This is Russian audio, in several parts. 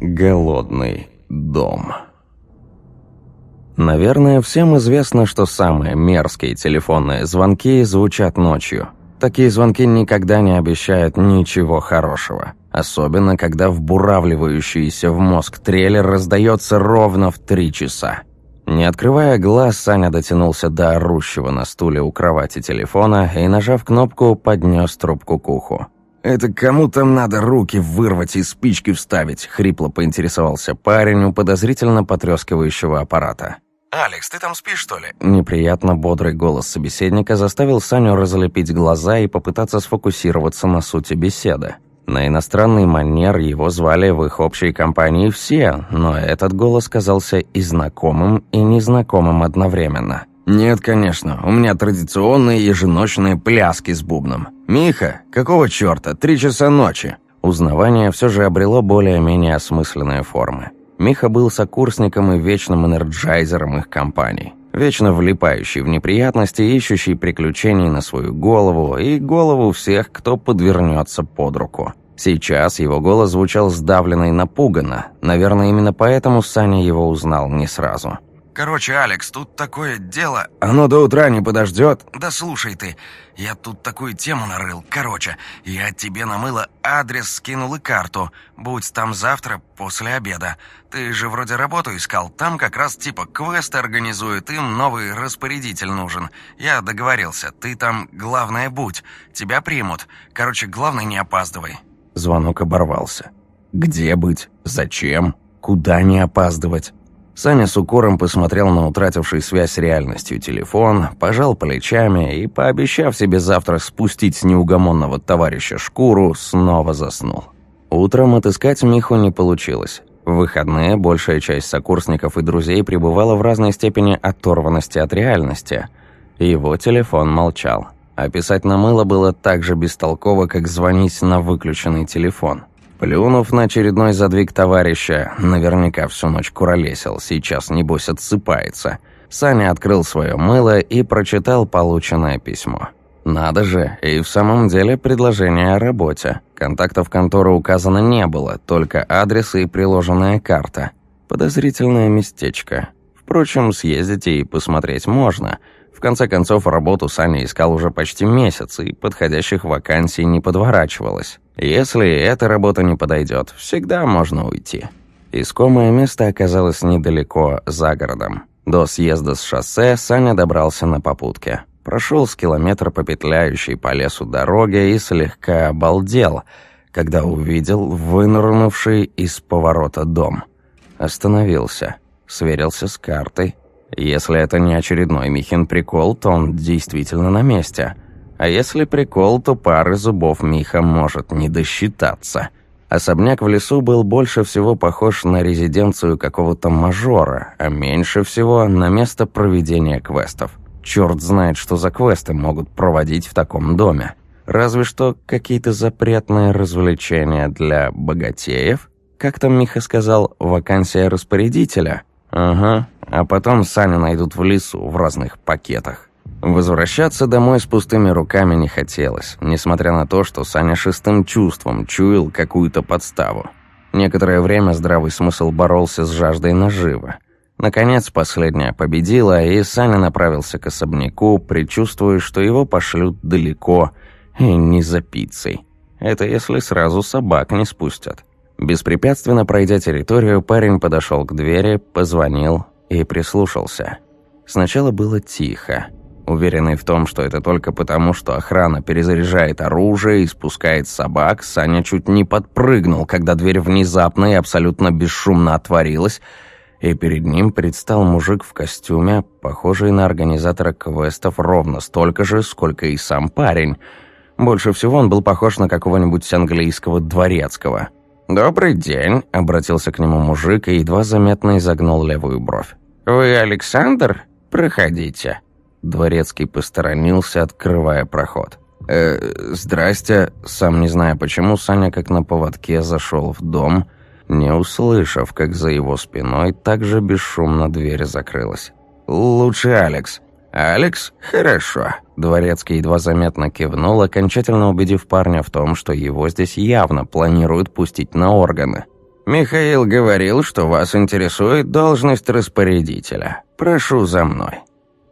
Голодный дом. Наверное, всем известно, что самые мерзкие телефонные звонки звучат ночью. Такие звонки никогда не обещают ничего хорошего. Особенно, когда вбуравливающийся в мозг трейлер раздается ровно в три часа. Не открывая глаз, Саня дотянулся до орущего на стуле у кровати телефона и, нажав кнопку, поднес трубку к уху. «Это кому там надо руки вырвать и спички вставить?» — хрипло поинтересовался парень у подозрительно потрескивающего аппарата. «Алекс, ты там спишь, что ли?» Неприятно бодрый голос собеседника заставил Саню разлепить глаза и попытаться сфокусироваться на сути беседы. На иностранный манер его звали в их общей компании все, но этот голос казался и знакомым, и незнакомым одновременно. «Нет, конечно, у меня традиционные еженочные пляски с бубном. Миха, какого черта? Три часа ночи!» Узнавание все же обрело более-менее осмысленные формы. Миха был сокурсником и вечным энерджайзером их компании. Вечно влипающий в неприятности, ищущий приключений на свою голову и голову всех, кто подвернется под руку. Сейчас его голос звучал сдавленно и напуганно. Наверное, именно поэтому Саня его узнал не сразу. «Короче, Алекс, тут такое дело...» «Оно до утра не подождет?» «Да слушай ты, я тут такую тему нарыл. Короче, я тебе намыло адрес скинул и карту. Будь там завтра после обеда. Ты же вроде работу искал. Там как раз типа квест организуют, им новый распорядитель нужен. Я договорился, ты там главное будь. Тебя примут. Короче, главное не опаздывай». Звонок оборвался. «Где быть? Зачем? Куда не опаздывать?» Саня с укором посмотрел на утративший связь с реальностью телефон, пожал плечами и, пообещав себе завтра спустить с неугомонного товарища шкуру, снова заснул. Утром отыскать Миху не получилось. В выходные большая часть сокурсников и друзей пребывала в разной степени оторванности от реальности. Его телефон молчал. Описать на мыло было так же бестолково, как звонить на выключенный телефон. Плюнув на очередной задвиг товарища, наверняка всю ночь куролесил, сейчас небось отсыпается. Саня открыл свое мыло и прочитал полученное письмо. Надо же, и в самом деле предложение о работе. Контактов конторы указано не было, только адрес и приложенная карта. Подозрительное местечко. Впрочем, съездить и посмотреть можно. В конце концов, работу Саня искал уже почти месяц, и подходящих вакансий не подворачивалось. Если эта работа не подойдет, всегда можно уйти. Искомое место оказалось недалеко, за городом. До съезда с шоссе Саня добрался на попутке. Прошел с километра по петляющей по лесу дороге и слегка обалдел, когда увидел вынырнувший из поворота дом. Остановился, сверился с картой. Если это не очередной Михин прикол, то он действительно на месте – а если прикол, то пары зубов Миха может не досчитаться. Особняк в лесу был больше всего похож на резиденцию какого-то мажора, а меньше всего на место проведения квестов. Черт знает, что за квесты могут проводить в таком доме. Разве что какие-то запретные развлечения для богатеев? Как там Миха сказал, вакансия распорядителя? Ага, а потом Саня найдут в лесу в разных пакетах. Возвращаться домой с пустыми руками не хотелось, несмотря на то, что Саня шестым чувством чуял какую-то подставу. Некоторое время здравый смысл боролся с жаждой наживы. Наконец, последняя победила, и Саня направился к особняку, предчувствуя, что его пошлют далеко и не за пиццей. Это если сразу собак не спустят. Беспрепятственно пройдя территорию, парень подошел к двери, позвонил и прислушался. Сначала было тихо. Уверенный в том, что это только потому, что охрана перезаряжает оружие и спускает собак, Саня чуть не подпрыгнул, когда дверь внезапно и абсолютно бесшумно отворилась, и перед ним предстал мужик в костюме, похожий на организатора квестов ровно столько же, сколько и сам парень. Больше всего он был похож на какого-нибудь английского дворецкого. «Добрый день», — обратился к нему мужик и едва заметно изогнул левую бровь. «Вы Александр? Проходите». Дворецкий посторонился, открывая проход. «Э, здрасте». Сам не зная почему, Саня как на поводке зашел в дом, не услышав, как за его спиной также бесшумно дверь закрылась. «Лучше Алекс». «Алекс? Хорошо». Дворецкий едва заметно кивнул, окончательно убедив парня в том, что его здесь явно планируют пустить на органы. Михаил говорил, что вас интересует должность распорядителя. Прошу за мной».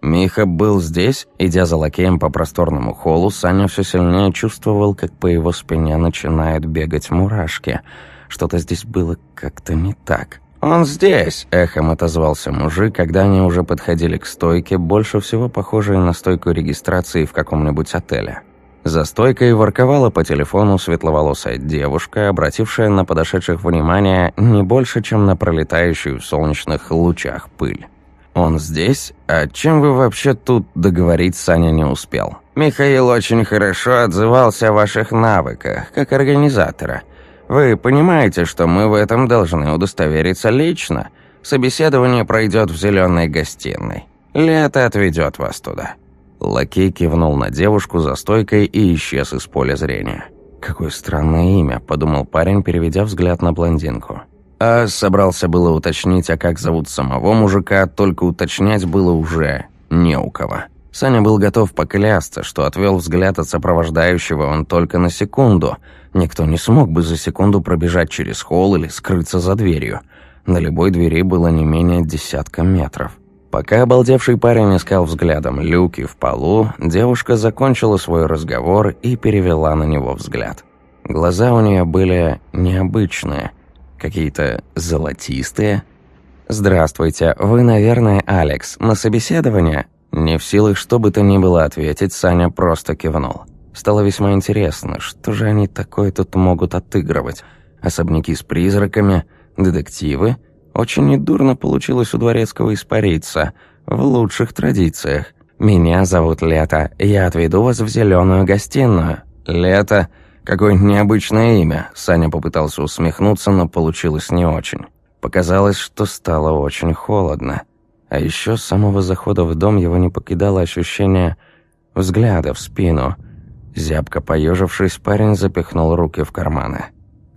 Миха был здесь, идя за лакеем по просторному холлу, Саня все сильнее чувствовал, как по его спине начинают бегать мурашки. Что-то здесь было как-то не так. «Он здесь!» – эхом отозвался мужик, когда они уже подходили к стойке, больше всего похожей на стойку регистрации в каком-нибудь отеле. За стойкой ворковала по телефону светловолосая девушка, обратившая на подошедших внимание не больше, чем на пролетающую в солнечных лучах пыль. «Он здесь? А чем вы вообще тут договорить Саня не успел?» «Михаил очень хорошо отзывался о ваших навыках, как организатора. Вы понимаете, что мы в этом должны удостовериться лично. Собеседование пройдет в зеленой гостиной. Лето отведет вас туда». Лакей кивнул на девушку за стойкой и исчез из поля зрения. «Какое странное имя», – подумал парень, переведя взгляд на блондинку. А собрался было уточнить, а как зовут самого мужика, только уточнять было уже не у кого. Саня был готов поклясться, что отвел взгляд от сопровождающего он только на секунду. Никто не смог бы за секунду пробежать через холл или скрыться за дверью. На любой двери было не менее десятка метров. Пока обалдевший парень искал взглядом люки в полу, девушка закончила свой разговор и перевела на него взгляд. Глаза у нее были необычные, какие-то золотистые. «Здравствуйте, вы, наверное, Алекс. На собеседование?» Не в силах что бы то ни было ответить, Саня просто кивнул. Стало весьма интересно, что же они такое тут могут отыгрывать? Особняки с призраками, детективы – очень недурно получилось у Дворецкого испариться, в лучших традициях. «Меня зовут Лето, я отведу вас в зеленую гостиную». «Лето? Какое необычное имя», — Саня попытался усмехнуться, но получилось не очень. Показалось, что стало очень холодно. А еще с самого захода в дом его не покидало ощущение взгляда в спину. Зябко поежившись, парень запихнул руки в карманы.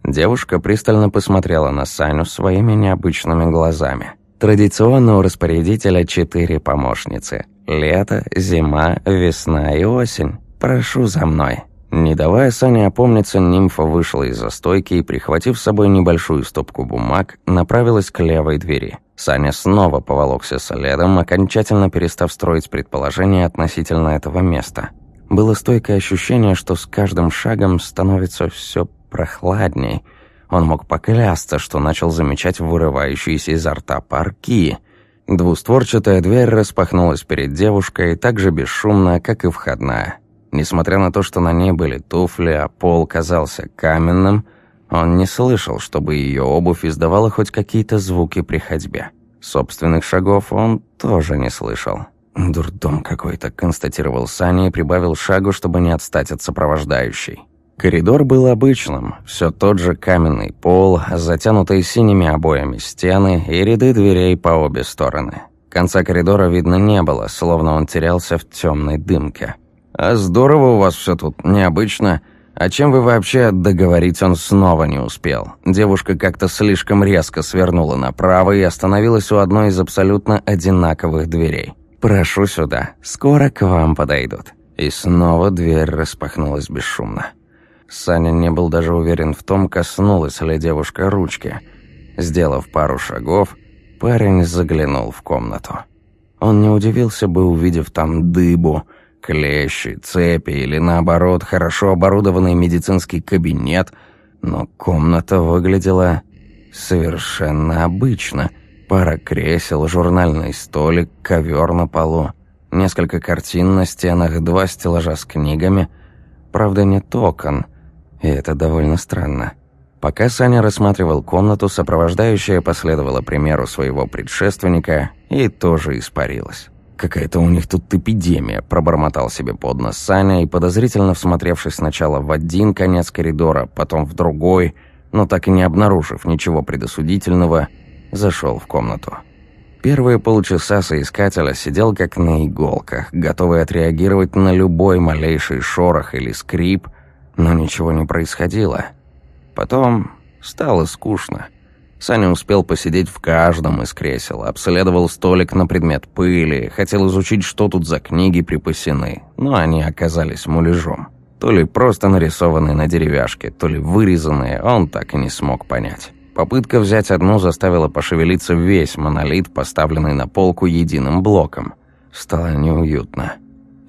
Девушка пристально посмотрела на Саню своими необычными глазами. Традиционно у распорядителя четыре помощницы. Лето, зима, весна и осень. Прошу за мной. Не давая Сане опомниться, нимфа вышла из-за стойки и, прихватив с собой небольшую стопку бумаг, направилась к левой двери. Саня снова поволокся следом, окончательно перестав строить предположения относительно этого места. Было стойкое ощущение, что с каждым шагом становится все прохладней. Он мог поклясться, что начал замечать вырывающиеся изо рта парки. Двустворчатая дверь распахнулась перед девушкой так же бесшумно, как и входная. Несмотря на то, что на ней были туфли, а пол казался каменным, он не слышал, чтобы ее обувь издавала хоть какие-то звуки при ходьбе. Собственных шагов он тоже не слышал. «Дурдом какой-то», — констатировал Саня и прибавил шагу, чтобы не отстать от сопровождающей. Коридор был обычным, все тот же каменный пол, затянутые синими обоями стены и ряды дверей по обе стороны. Конца коридора видно не было, словно он терялся в темной дымке. «А здорово у вас все тут, необычно. А чем вы вообще договорить он снова не успел?» Девушка как-то слишком резко свернула направо и остановилась у одной из абсолютно одинаковых дверей. «Прошу сюда, скоро к вам подойдут». И снова дверь распахнулась бесшумно. Саня не был даже уверен в том, коснулась ли девушка ручки. Сделав пару шагов, парень заглянул в комнату. Он не удивился бы, увидев там дыбу, клещи, цепи или, наоборот, хорошо оборудованный медицинский кабинет, но комната выглядела совершенно обычно. Пара кресел, журнальный столик, ковер на полу, несколько картин на стенах, два стеллажа с книгами. Правда, нет окон — и это довольно странно. Пока Саня рассматривал комнату, сопровождающая последовала примеру своего предшественника и тоже испарилась. «Какая-то у них тут эпидемия», – пробормотал себе под нос Саня и, подозрительно всмотревшись сначала в один конец коридора, потом в другой, но так и не обнаружив ничего предосудительного, зашел в комнату. Первые полчаса соискателя сидел как на иголках, готовый отреагировать на любой малейший шорох или скрип – но ничего не происходило. Потом стало скучно. Саня успел посидеть в каждом из кресел, обследовал столик на предмет пыли, хотел изучить, что тут за книги припасены, но они оказались муляжом. То ли просто нарисованные на деревяшке, то ли вырезанные, он так и не смог понять. Попытка взять одну заставила пошевелиться весь монолит, поставленный на полку единым блоком. Стало неуютно.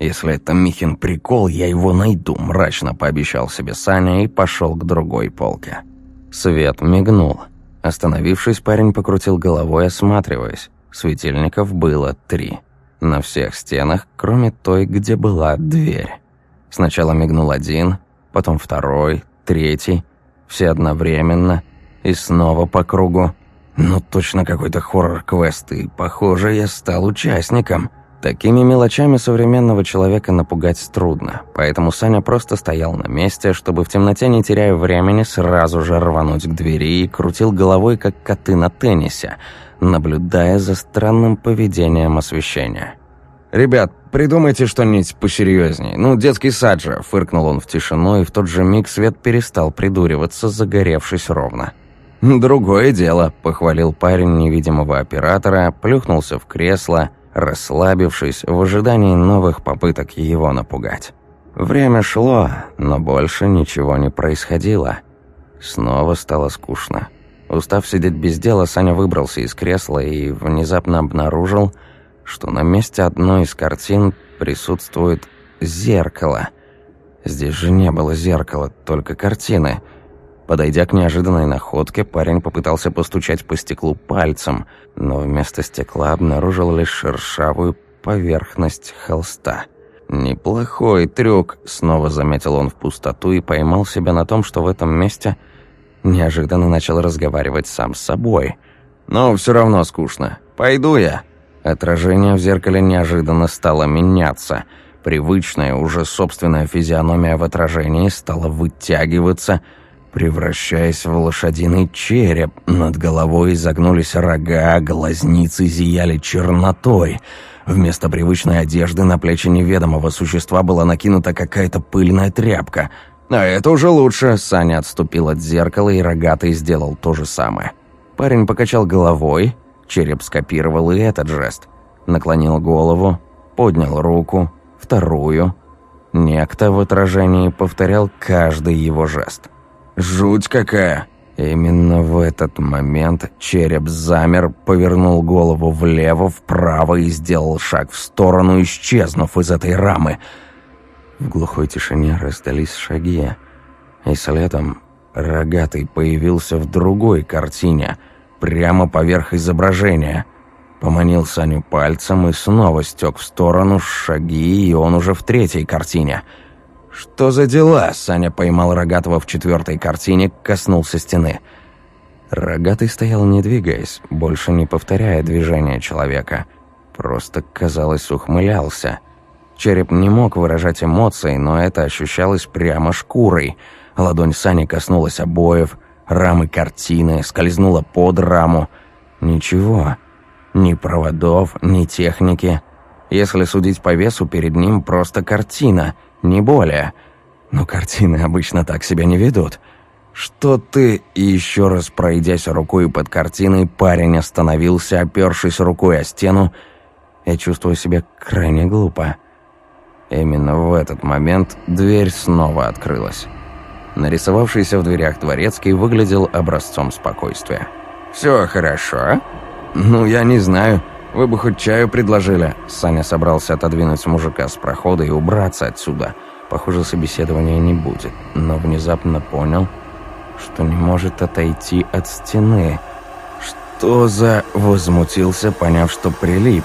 «Если это Михин прикол, я его найду», – мрачно пообещал себе Саня и пошел к другой полке. Свет мигнул. Остановившись, парень покрутил головой, осматриваясь. Светильников было три. На всех стенах, кроме той, где была дверь. Сначала мигнул один, потом второй, третий. Все одновременно. И снова по кругу. Ну, точно какой-то хоррор-квест, и, похоже, я стал участником. Такими мелочами современного человека напугать трудно, поэтому Саня просто стоял на месте, чтобы в темноте, не теряя времени, сразу же рвануть к двери и крутил головой, как коты на теннисе, наблюдая за странным поведением освещения. «Ребят, придумайте что-нибудь посерьезней. Ну, детский сад же!» – фыркнул он в тишину, и в тот же миг свет перестал придуриваться, загоревшись ровно. «Другое дело», – похвалил парень невидимого оператора, плюхнулся в кресло – расслабившись в ожидании новых попыток его напугать. Время шло, но больше ничего не происходило. Снова стало скучно. Устав сидеть без дела, Саня выбрался из кресла и внезапно обнаружил, что на месте одной из картин присутствует зеркало. Здесь же не было зеркала, только картины – Подойдя к неожиданной находке, парень попытался постучать по стеклу пальцем, но вместо стекла обнаружил лишь шершавую поверхность холста. «Неплохой трюк», — снова заметил он в пустоту и поймал себя на том, что в этом месте неожиданно начал разговаривать сам с собой. «Но все равно скучно. Пойду я». Отражение в зеркале неожиданно стало меняться. Привычная, уже собственная физиономия в отражении стала вытягиваться — превращаясь в лошадиный череп. Над головой изогнулись рога, глазницы зияли чернотой. Вместо привычной одежды на плечи неведомого существа была накинута какая-то пыльная тряпка. «А это уже лучше!» Саня отступил от зеркала, и рогатый сделал то же самое. Парень покачал головой, череп скопировал и этот жест. Наклонил голову, поднял руку, вторую. Некто в отражении повторял каждый его жест – Жуть какая!» Именно в этот момент череп замер, повернул голову влево, вправо и сделал шаг в сторону, исчезнув из этой рамы. В глухой тишине раздались шаги, и следом рогатый появился в другой картине, прямо поверх изображения. Поманил Саню пальцем и снова стек в сторону шаги, и он уже в третьей картине — «Что за дела?» Саня поймал Рогатого в четвертой картине, коснулся стены. Рогатый стоял не двигаясь, больше не повторяя движения человека. Просто, казалось, ухмылялся. Череп не мог выражать эмоции, но это ощущалось прямо шкурой. Ладонь Сани коснулась обоев, рамы картины, скользнула под раму. Ничего. Ни проводов, ни техники. Если судить по весу, перед ним просто картина — не более. Но картины обычно так себя не ведут. Что ты, и еще раз пройдясь рукой под картиной, парень остановился, опершись рукой о стену, я чувствую себя крайне глупо. Именно в этот момент дверь снова открылась. Нарисовавшийся в дверях дворецкий выглядел образцом спокойствия. «Все хорошо?» «Ну, я не знаю. «Вы бы хоть чаю предложили?» Саня собрался отодвинуть мужика с прохода и убраться отсюда. Похоже, собеседования не будет, но внезапно понял, что не может отойти от стены. «Что за...» — возмутился, поняв, что прилип.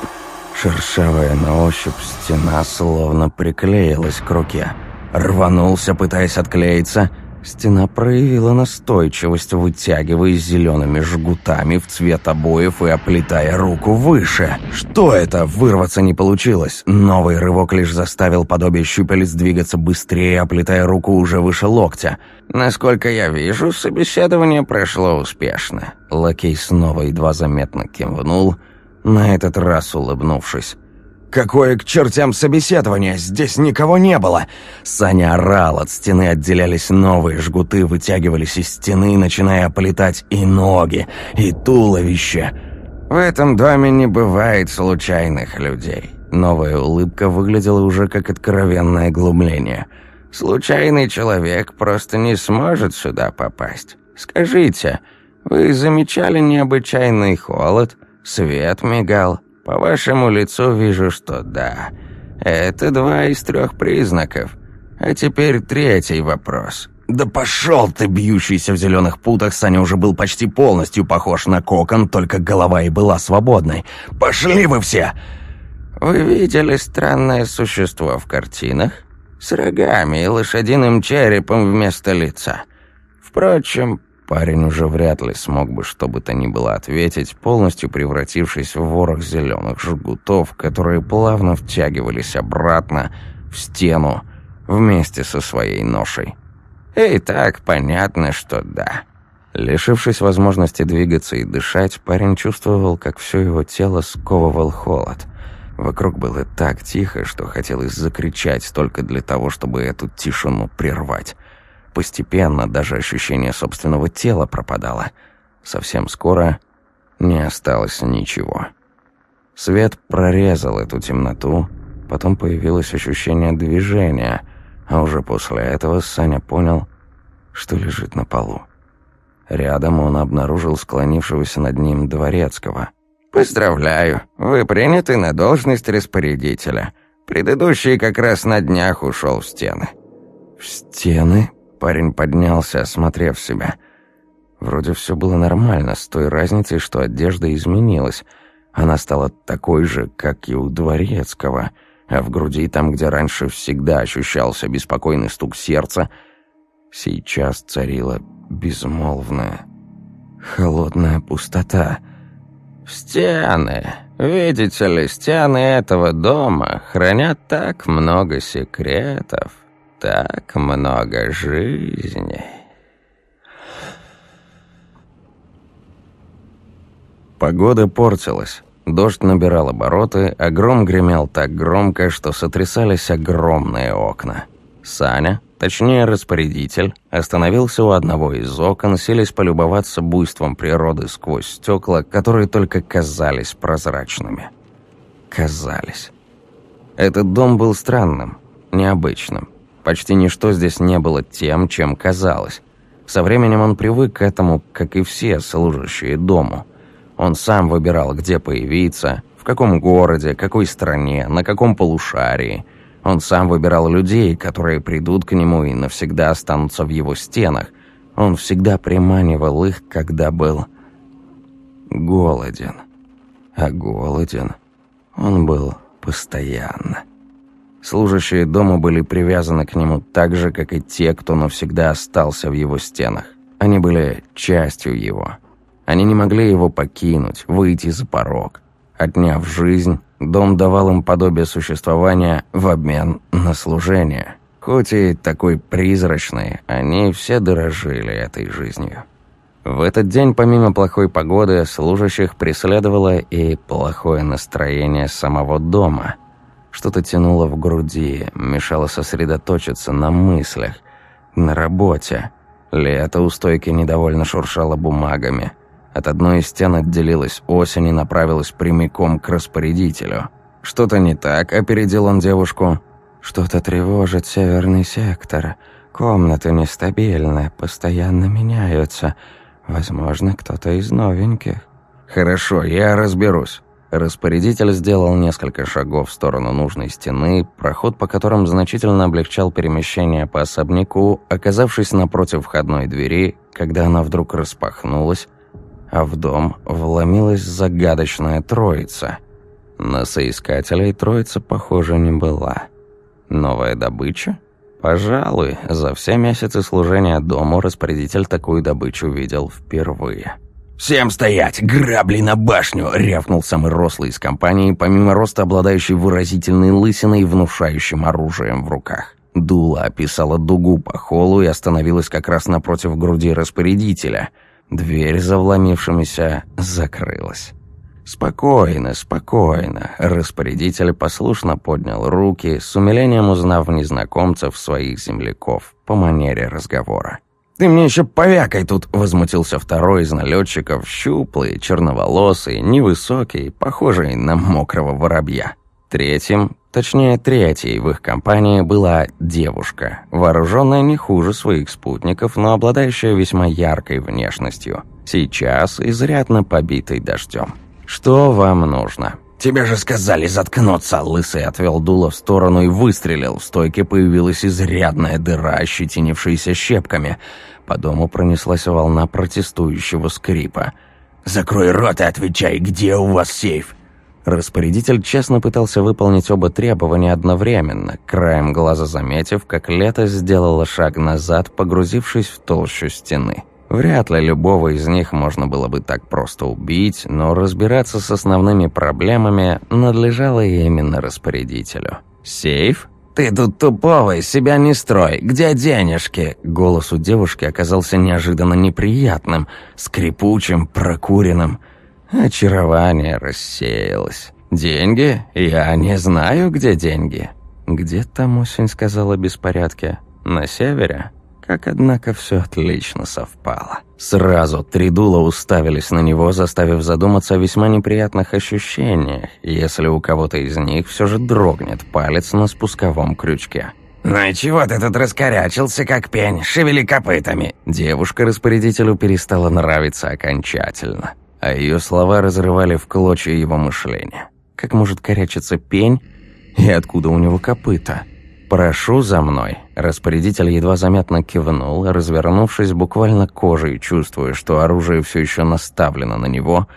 Шершавая на ощупь стена словно приклеилась к руке. Рванулся, пытаясь отклеиться — Стена проявила настойчивость, вытягиваясь зелеными жгутами в цвет обоев и оплетая руку выше. Что это? Вырваться не получилось. Новый рывок лишь заставил подобие щупалец двигаться быстрее, оплетая руку уже выше локтя. Насколько я вижу, собеседование прошло успешно. Лакей снова едва заметно кивнул, на этот раз улыбнувшись. «Какое к чертям собеседование? Здесь никого не было!» Саня орал, от стены отделялись новые жгуты, вытягивались из стены, начиная полетать и ноги, и туловище. «В этом доме не бывает случайных людей». Новая улыбка выглядела уже как откровенное глумление. «Случайный человек просто не сможет сюда попасть. Скажите, Вы замечали необычайный холод? Свет мигал? По вашему лицу вижу, что да. Это два из трех признаков. А теперь третий вопрос. «Да пошел ты, бьющийся в зеленых путах!» Саня уже был почти полностью похож на кокон, только голова и была свободной. «Пошли вы все!» «Вы видели странное существо в картинах? С рогами и лошадиным черепом вместо лица. Впрочем, парень уже вряд ли смог бы что бы то ни было ответить, полностью превратившись в ворох зеленых жгутов, которые плавно втягивались обратно в стену вместе со своей ношей. И так понятно, что да». Лишившись возможности двигаться и дышать, парень чувствовал, как все его тело сковывал холод – Вокруг было так тихо, что хотелось закричать только для того, чтобы эту тишину прервать. Постепенно даже ощущение собственного тела пропадало. Совсем скоро не осталось ничего. Свет прорезал эту темноту, потом появилось ощущение движения, а уже после этого Саня понял, что лежит на полу. Рядом он обнаружил склонившегося над ним дворецкого. «Поздравляю, вы приняты на должность распорядителя. Предыдущий как раз на днях ушел в стены». «В стены?» — парень поднялся, осмотрев себя. Вроде все было нормально, с той разницей, что одежда изменилась. Она стала такой же, как и у дворецкого, а в груди, там, где раньше всегда ощущался беспокойный стук сердца, сейчас царила безмолвная, холодная пустота — «Стены. Видите ли, стены этого дома хранят так много секретов, так много жизней». Погода портилась. Дождь набирал обороты, а гром гремел так громко, что сотрясались огромные окна. Саня, точнее распорядитель, остановился у одного из окон, селись полюбоваться буйством природы сквозь стекла, которые только казались прозрачными. Казались. Этот дом был странным, необычным. Почти ничто здесь не было тем, чем казалось. Со временем он привык к этому, как и все служащие дому. Он сам выбирал, где появиться, в каком городе, какой стране, на каком полушарии – он сам выбирал людей, которые придут к нему и навсегда останутся в его стенах. Он всегда приманивал их, когда был голоден. А голоден он был постоянно. Служащие дома были привязаны к нему так же, как и те, кто навсегда остался в его стенах. Они были частью его. Они не могли его покинуть, выйти за порог. Отняв жизнь, Дом давал им подобие существования в обмен на служение. Хоть и такой призрачный, они все дорожили этой жизнью. В этот день, помимо плохой погоды, служащих преследовало и плохое настроение самого дома. Что-то тянуло в груди, мешало сосредоточиться на мыслях, на работе. Лето у стойки недовольно шуршало бумагами – от одной из стен отделилась осень и направилась прямиком к распорядителю. «Что-то не так?» – опередил он девушку. «Что-то тревожит северный сектор. Комнаты нестабильны, постоянно меняются. Возможно, кто-то из новеньких». «Хорошо, я разберусь». Распорядитель сделал несколько шагов в сторону нужной стены, проход по которым значительно облегчал перемещение по особняку, оказавшись напротив входной двери, когда она вдруг распахнулась, а в дом вломилась загадочная троица. На соискателей троица, похоже, не была. Новая добыча? Пожалуй, за все месяцы служения дому распорядитель такую добычу видел впервые. «Всем стоять! Грабли на башню!» — рявкнул самый рослый из компании, помимо роста обладающий выразительной лысиной и внушающим оружием в руках. Дула описала дугу по холу и остановилась как раз напротив груди распорядителя — Дверь за закрылась. «Спокойно, спокойно». Распорядитель послушно поднял руки, с умилением узнав незнакомцев своих земляков по манере разговора. «Ты мне еще повякай тут!» — возмутился второй из налетчиков, щуплый, черноволосый, невысокий, похожий на мокрого воробья. Третьим, точнее третьей в их компании была девушка, вооруженная не хуже своих спутников, но обладающая весьма яркой внешностью. Сейчас изрядно побитый дождем. «Что вам нужно?» «Тебе же сказали заткнуться!» Лысый отвел дуло в сторону и выстрелил. В стойке появилась изрядная дыра, ощетинившаяся щепками. По дому пронеслась волна протестующего скрипа. «Закрой рот и отвечай, где у вас сейф?» Распорядитель честно пытался выполнить оба требования одновременно, краем глаза заметив, как Лето сделала шаг назад, погрузившись в толщу стены. Вряд ли любого из них можно было бы так просто убить, но разбираться с основными проблемами надлежало именно распорядителю. «Сейф?» «Ты тут тупого, себя не строй! Где денежки?» Голос у девушки оказался неожиданно неприятным, скрипучим, прокуренным. Очарование рассеялось. «Деньги? Я не знаю, где деньги». «Где там осень?» — сказала беспорядке. «На севере?» Как, однако, все отлично совпало. Сразу три дула уставились на него, заставив задуматься о весьма неприятных ощущениях, если у кого-то из них все же дрогнет палец на спусковом крючке. «Ну и чего ты тут раскорячился, как пень? Шевели копытами!» Девушка распорядителю перестала нравиться окончательно, а ее слова разрывали в клочья его мышления. Как может корячиться пень, и откуда у него копыта?» «Прошу за мной». Распорядитель едва заметно кивнул, развернувшись буквально кожей, чувствуя, что оружие все еще наставлено на него,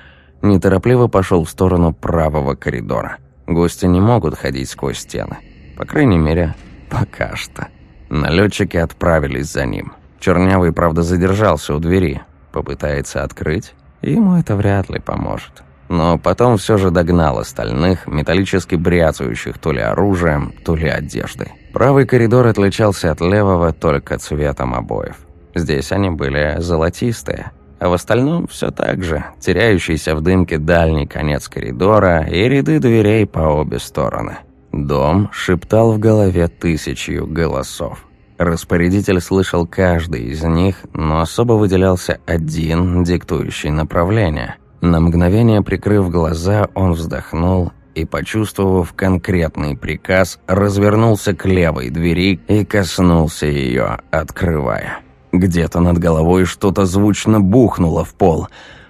неторопливо пошел в сторону правого коридора. Гости не могут ходить сквозь стены. По крайней мере, пока что. Налетчики отправились за ним. Чернявый, правда, задержался у двери. Попытается открыть, ему это вряд ли поможет но потом все же догнал остальных, металлически бряцающих то ли оружием, то ли одеждой. Правый коридор отличался от левого только цветом обоев. Здесь они были золотистые, а в остальном все так же, теряющийся в дымке дальний конец коридора и ряды дверей по обе стороны. Дом шептал в голове тысячью голосов. Распорядитель слышал каждый из них, но особо выделялся один, диктующий направление – на мгновение прикрыв глаза, он вздохнул и, почувствовав конкретный приказ, развернулся к левой двери и коснулся ее, открывая. Где-то над головой что-то звучно бухнуло в пол.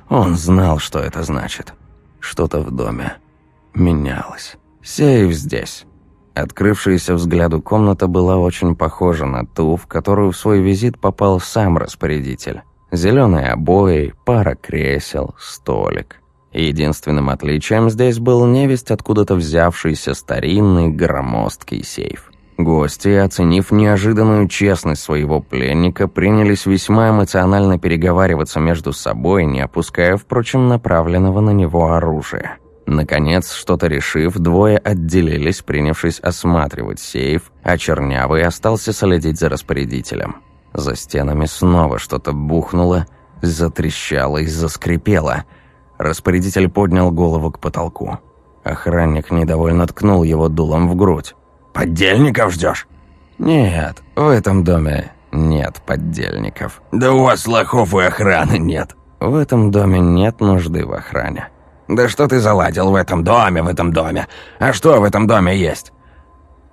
Он знал, что это значит. Что-то в доме менялось. Сейф здесь. Открывшаяся взгляду комната была очень похожа на ту, в которую в свой визит попал сам распорядитель. Зеленые обои, пара кресел, столик. Единственным отличием здесь был невесть откуда-то взявшийся старинный громоздкий сейф. Гости, оценив неожиданную честность своего пленника, принялись весьма эмоционально переговариваться между собой, не опуская, впрочем, направленного на него оружия. Наконец, что-то решив, двое отделились, принявшись осматривать сейф, а Чернявый остался следить за распорядителем. За стенами снова что-то бухнуло, затрещало и заскрипело. Распорядитель поднял голову к потолку. Охранник недовольно ткнул его дулом в грудь. «Поддельников ждешь?» «Нет, в этом доме нет поддельников». «Да у вас лохов и охраны нет». «В этом доме нет нужды в охране». «Да что ты заладил в этом доме, в этом доме? А что в этом доме есть?»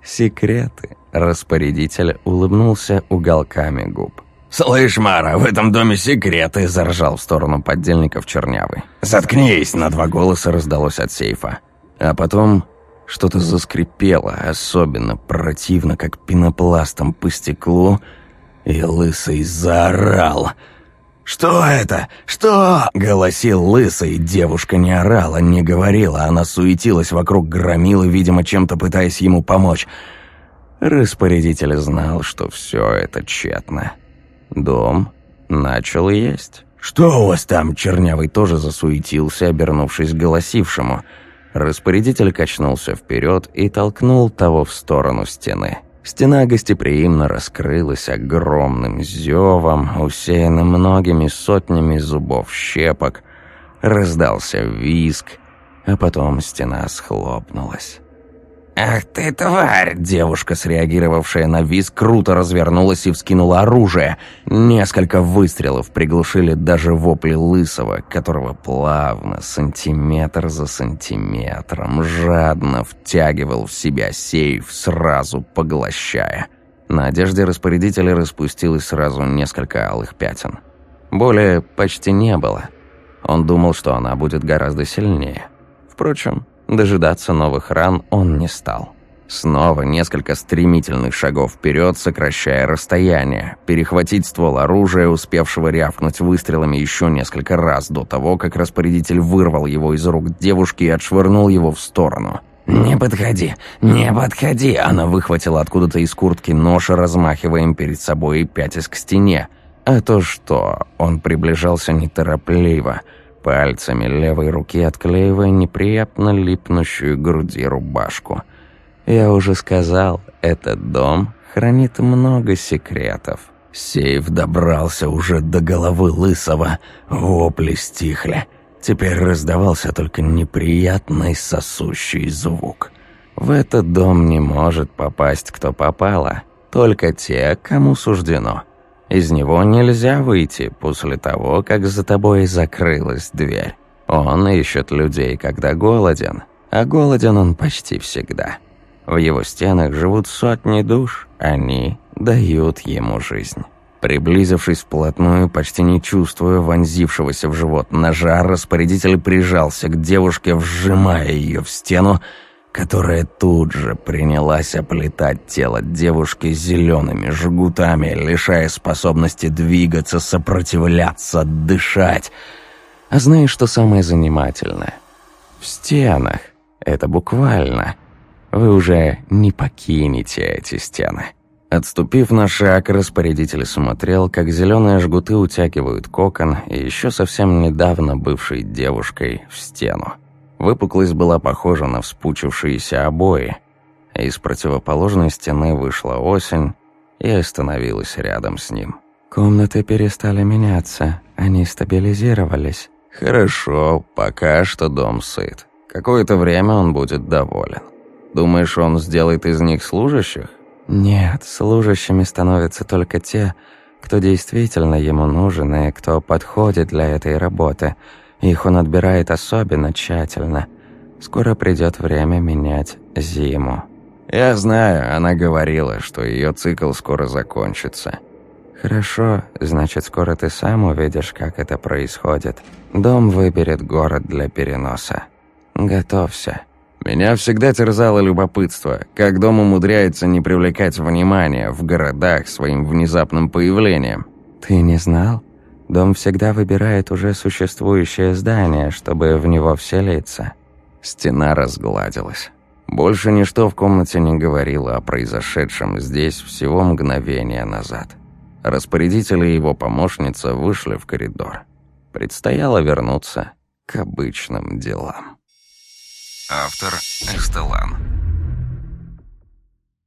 «Секреты», Распорядитель улыбнулся уголками губ. «Слышь, Мара, в этом доме секреты!» – заржал в сторону поддельников чернявый. «Заткнись!» – на два голоса раздалось от сейфа. А потом что-то заскрипело, особенно противно, как пенопластом по стеклу, и Лысый заорал. «Что это? Что?» – голосил Лысый. Девушка не орала, не говорила, она суетилась вокруг громилы, видимо, чем-то пытаясь ему помочь – Распорядитель знал, что все это тщетно. Дом начал есть. «Что у вас там?» Чернявый тоже засуетился, обернувшись к голосившему. Распорядитель качнулся вперед и толкнул того в сторону стены. Стена гостеприимно раскрылась огромным зевом, усеянным многими сотнями зубов щепок. Раздался визг, а потом стена схлопнулась. «Ах ты, тварь!» Девушка, среагировавшая на виз, круто развернулась и вскинула оружие. Несколько выстрелов приглушили даже вопли Лысого, которого плавно, сантиметр за сантиметром, жадно втягивал в себя сейф, сразу поглощая. На одежде распорядителя распустилось сразу несколько алых пятен. Боли почти не было. Он думал, что она будет гораздо сильнее. Впрочем, дожидаться новых ран он не стал. Снова несколько стремительных шагов вперед, сокращая расстояние. Перехватить ствол оружия, успевшего рявкнуть выстрелами еще несколько раз до того, как распорядитель вырвал его из рук девушки и отшвырнул его в сторону. «Не подходи! Не подходи!» Она выхватила откуда-то из куртки нож, размахивая им перед собой и пятясь к стене. А то что? Он приближался неторопливо, пальцами левой руки отклеивая неприятно липнущую к груди рубашку – я уже сказал, этот дом хранит много секретов. Сейф добрался уже до головы Лысого, вопли стихли. Теперь раздавался только неприятный сосущий звук. В этот дом не может попасть кто попало, только те, кому суждено. Из него нельзя выйти после того, как за тобой закрылась дверь. Он ищет людей, когда голоден, а голоден он почти всегда. В его стенах живут сотни душ, они дают ему жизнь. Приблизившись вплотную, почти не чувствуя вонзившегося в живот ножа, распорядитель прижался к девушке, вжимая ее в стену, которая тут же принялась оплетать тело девушки зелеными жгутами, лишая способности двигаться, сопротивляться, дышать. А знаешь, что самое занимательное? В стенах, это буквально – вы уже не покинете эти стены. Отступив на шаг, распорядитель смотрел, как зеленые жгуты утягивают кокон и еще совсем недавно бывшей девушкой в стену. Выпуклость была похожа на вспучившиеся обои. Из противоположной стены вышла осень и остановилась рядом с ним. «Комнаты перестали меняться, они стабилизировались». «Хорошо, пока что дом сыт. Какое-то время он будет доволен». Думаешь, он сделает из них служащих? Нет, служащими становятся только те, кто действительно ему нужен и кто подходит для этой работы. Их он отбирает особенно тщательно. Скоро придет время менять зиму. Я знаю, она говорила, что ее цикл скоро закончится. Хорошо, значит, скоро ты сам увидишь, как это происходит. Дом выберет город для переноса. Готовься. Меня всегда терзало любопытство, как дом умудряется не привлекать внимания в городах своим внезапным появлением. Ты не знал? Дом всегда выбирает уже существующее здание, чтобы в него вселиться. Стена разгладилась. Больше ничто в комнате не говорило о произошедшем здесь всего мгновение назад. Распорядитель и его помощница вышли в коридор. Предстояло вернуться к обычным делам. Автор Эстелан.